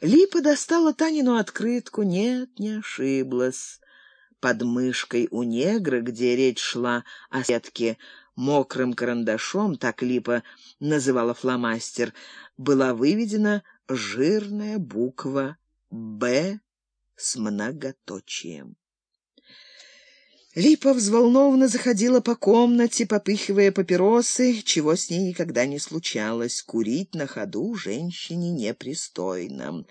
Липа достала Танину открытку. Нет, не ошиблась. Под мышкой у негра, где речь шла о сетке, мокрым карандашом, так Липа называла фломастер, была выведена жирная буква «Б» с многоточием. Липа взволнованно заходила по комнате, попыхивая папиросы, чего с ней никогда не случалось. Курить на ходу женщине непристойно.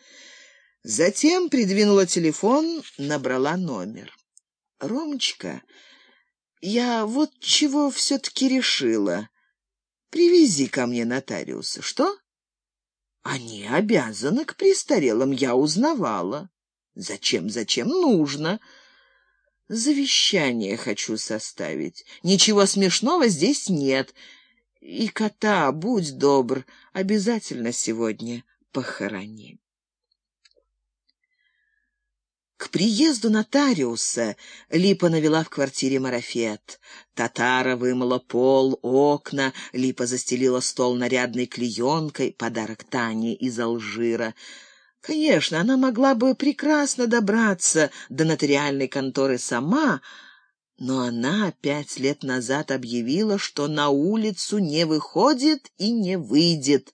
Затем придвинула телефон, набрала номер. «Ромочка, я вот чего все-таки решила. Привези ко мне нотариуса. Что?» «Они обязаны к престарелым, я узнавала». «Зачем, зачем? Нужно». Завещание хочу составить. Ничего смешного здесь нет. И кота, будь добр, обязательно сегодня похорони. К приезду нотариуса Липа навела в квартире марафет. Татара вымыла пол, окна, Липа застелила стол нарядной клеенкой, подарок Тане из Алжира — Конечно, она могла бы прекрасно добраться до нотариальной конторы сама, но она пять лет назад объявила, что на улицу не выходит и не выйдет,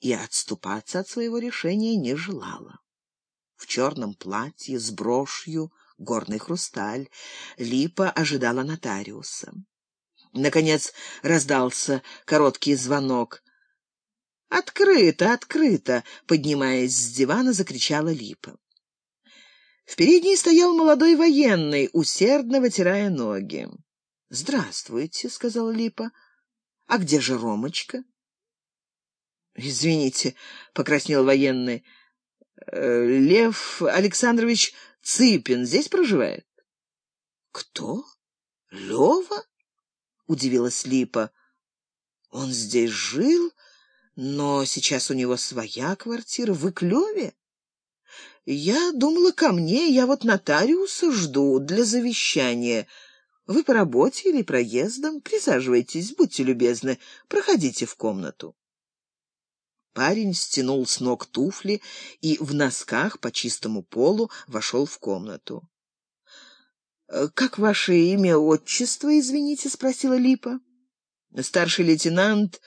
и отступаться от своего решения не желала. В черном платье с брошью, горный хрусталь, Липа ожидала нотариуса. Наконец раздался короткий звонок. «Открыто, открыто!» — поднимаясь с дивана, закричала Липа. В передней стоял молодой военный, усердно вытирая ноги. «Здравствуйте», — сказала Липа. «А где же Ромочка?» «Извините», — покраснел военный. «Э, «Лев Александрович Цыпин здесь проживает?» «Кто? Лева?» — удивилась Липа. «Он здесь жил?» Но сейчас у него своя квартира в Иклёве. Я думала ко мне, я вот нотариуса жду для завещания. Вы по работе или проездом? Присаживайтесь, будьте любезны, проходите в комнату. Парень стянул с ног туфли и в носках по чистому полу вошел в комнату. «Э, «Как ваше имя, отчество, извините?» — спросила Липа. Старший лейтенант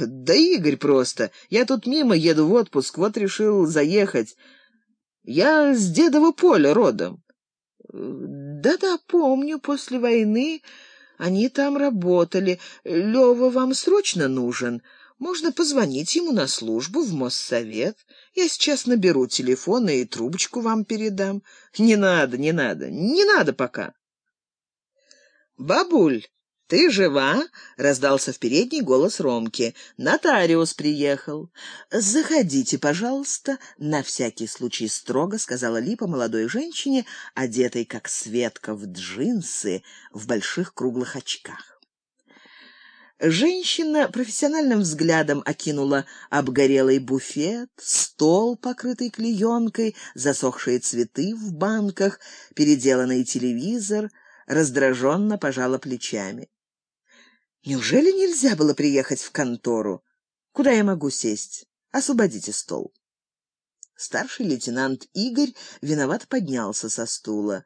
да Игорь просто. Я тут мимо еду в отпуск, вот решил заехать. Я с Дедова поля родом. Да-да, помню, после войны они там работали. Лёва вам срочно нужен. Можно позвонить ему на службу в Моссовет. Я сейчас наберу телефон и трубочку вам передам. Не надо, не надо, не надо пока. Бабуль, «Ты жива?» — раздался в передней голос Ромки. «Нотариус приехал». «Заходите, пожалуйста», — на всякий случай строго сказала Липа молодой женщине, одетой как Светка в джинсы, в больших круглых очках. Женщина профессиональным взглядом окинула обгорелый буфет, стол, покрытый клеенкой, засохшие цветы в банках, переделанный телевизор, раздраженно пожала плечами. Неужели нельзя было приехать в контору? Куда я могу сесть? Освободите стол. Старший лейтенант Игорь виноват поднялся со стула.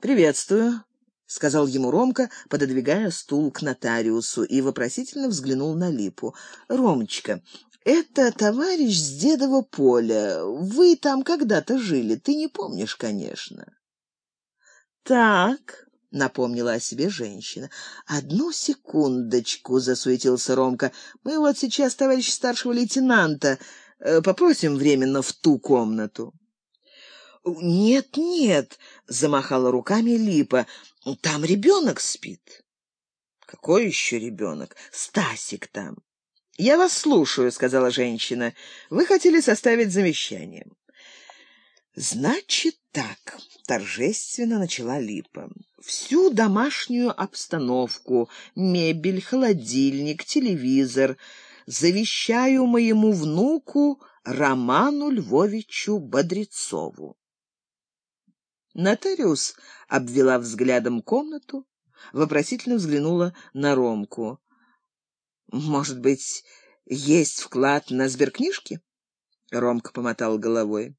«Приветствую», — сказал ему Ромка, пододвигая стул к нотариусу, и вопросительно взглянул на Липу. «Ромочка, это товарищ с дедова поля. Вы там когда-то жили, ты не помнишь, конечно». «Так», — напомнила о себе женщина. «Одну секундочку», — засуетился Ромка. «Мы вот сейчас товарищ старшего лейтенанта э, попросим временно в ту комнату». «Нет, нет», — замахала руками Липа. «Там ребенок спит». «Какой еще ребенок? Стасик там». «Я вас слушаю», — сказала женщина. «Вы хотели составить замещание». «Значит так», — торжественно начала Липа. «Всю домашнюю обстановку, мебель, холодильник, телевизор завещаю моему внуку Роману Львовичу Бодрецову». Нотариус обвела взглядом комнату, вопросительно взглянула на Ромку. «Может быть, есть вклад на сберкнижки?» Ромка помотал головой.